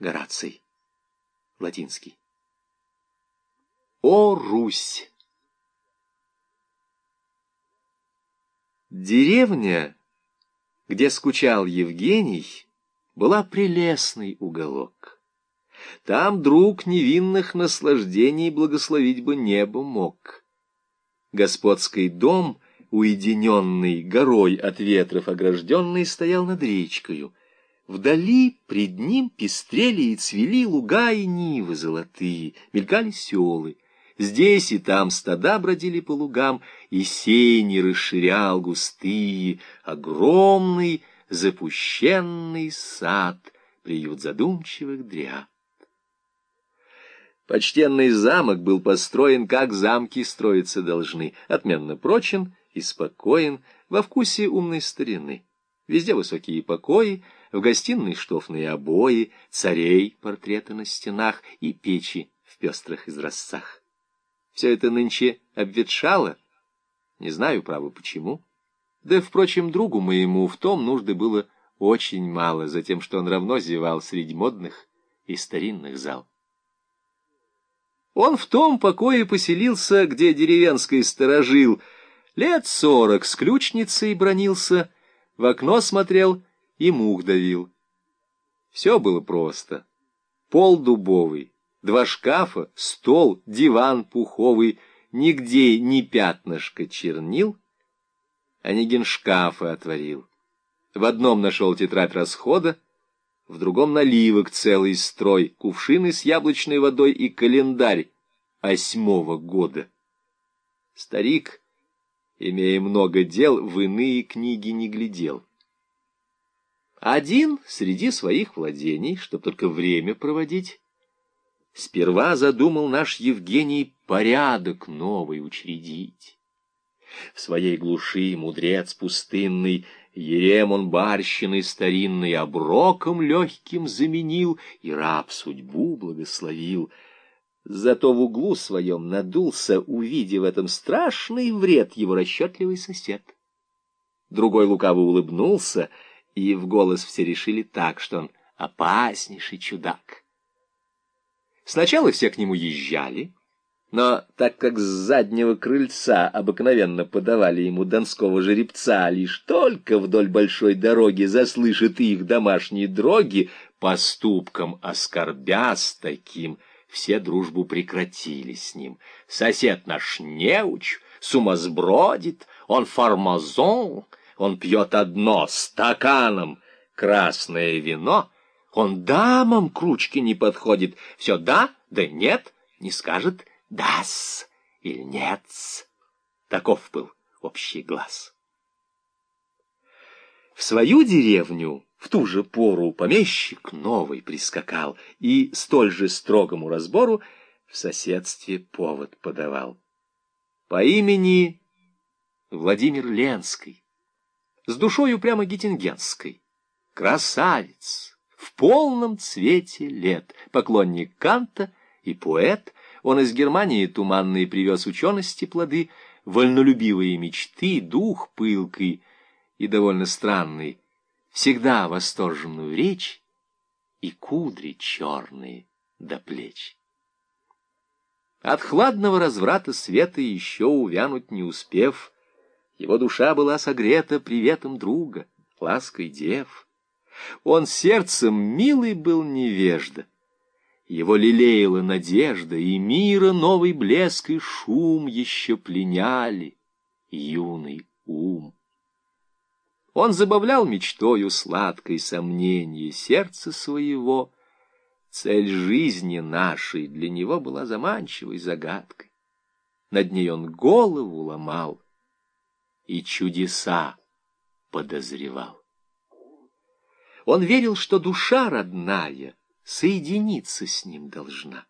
Гораций. Латинский. О, Русь! Деревня, где скучал Евгений, была прелестный уголок. Там друг невинных наслаждений благословить бы небо мог. Господский дом, уединенный, горой от ветров огражденный, стоял над речкою. Вдали пред ним пестрели и цвели луга и нивы золотые, мелькали селы. Здесь и там стада бродили по лугам, и сени расширял густые, огромный запущенный сад, приют задумчивых дряд. Почтенный замок был построен, как замки строиться должны, отменно прочен и спокоен, во вкусе умной старины. Везде высокие покои, в гостиной штофные обои, царей портреты на стенах и печи в пестрых изразцах. Все это нынче обветшало. Не знаю, право, почему. Да, впрочем, другу моему в том нужды было очень мало, за тем, что он равно зевал среди модных и старинных зал. Он в том покое поселился, где деревенский сторожил, лет сорок с ключницей бронился, в окно смотрел и мух давил. Все было просто. Пол дубовый, Два шкафа, стол, диван пуховый, нигде ни пятнышко чернил. Онегин шкафы отворил. В одном нашел тетрадь расхода, в другом наливок целый строй, кувшины с яблочной водой и календарь восьмого года. Старик, имея много дел, в иные книги не глядел. Один среди своих владений, чтоб только время проводить, Сперва задумал наш Евгений порядок новый учредить. В своей глуши мудрец пустынный Ерем он барщиной старинной Оброком легким заменил И раб судьбу благословил. Зато в углу своем надулся, увидев в этом страшный вред его расчетливый сосед. Другой лукаво улыбнулся, и в голос все решили так, что он опаснейший чудак. Сначала все к нему езжали, но так как с заднего крыльца обыкновенно подавали ему донского жеребца, лишь только вдоль большой дороги заслышат их домашние дроги, поступком оскорбя с таким, все дружбу прекратили с ним. Сосед наш неуч, сумасбродит, он фармазон, он пьет одно стаканом красное вино — он дамам к ручке не подходит. Все да, да нет, не скажет дас или нет. Таков был общий глаз. В свою деревню в ту же пору помещик новый прискакал и столь же строгому разбору в соседстве повод подавал. По имени Владимир Ленский, с душою прямо геттингенской, красавец, в полном цвете лет, поклонник Канта и поэт, он из Германии туманные привез учености плоды, вольнолюбивые мечты, дух пылкий и довольно странный, всегда восторженную речь и кудри черные до плеч. От хладного разврата света еще увянуть не успев, его душа была согрета приветом друга, лаской дев. Он сердцем милый был невежда. Его лелеяла надежда, и мира новый блеск и шум еще пленяли юный ум. Он забавлял мечтою сладкой сомнение сердца своего. Цель жизни нашей для него была заманчивой загадкой. Над ней он голову ломал и чудеса подозревал. Он верил, что душа родная соединиться с ним должна,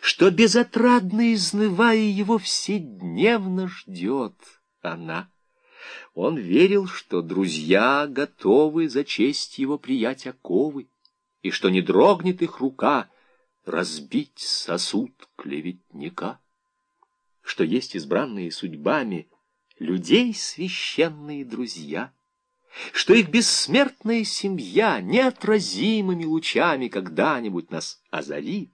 что безотрадно изнывая его вседневно ждет она. Он верил, что друзья готовы за честь его приять оковы, и что не дрогнет их рука разбить сосуд клеветника, что есть избранные судьбами людей священные друзья — что их бессмертная семья неотразимыми лучами когда-нибудь нас озарит.